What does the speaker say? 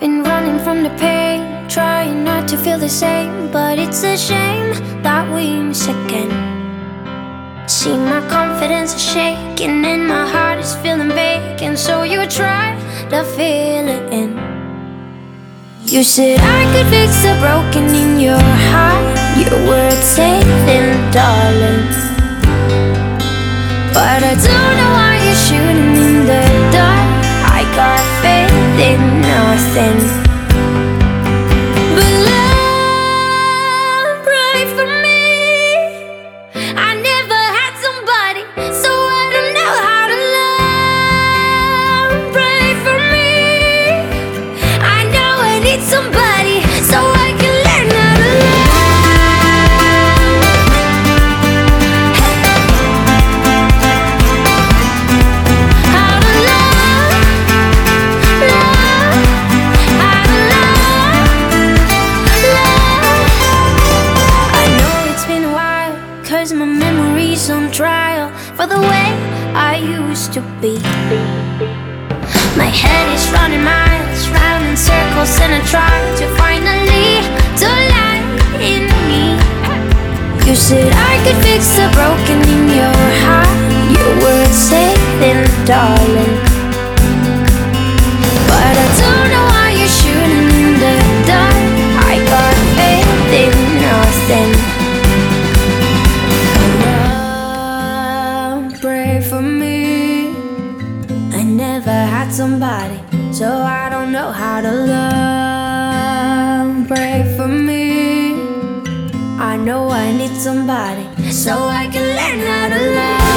Been running from the pain, trying not to feel the same. But it's a shame that we miss again. See, my confidence is shaking, and my heart is feeling vacant. So you try to fill it in. You said I could fix the broken in your heart. Your words saving, darling. But I don't know why you're shooting in the dark. I got faith in nothing. Cause my memory's on trial for the way I used to be. My head is running miles round in circles, and I try to finally to lie in me. You said I could fix the broken in your heart. Your words saving, darling. Somebody, so I don't know how to love. Pray for me. I know I need somebody, so I can learn how to love.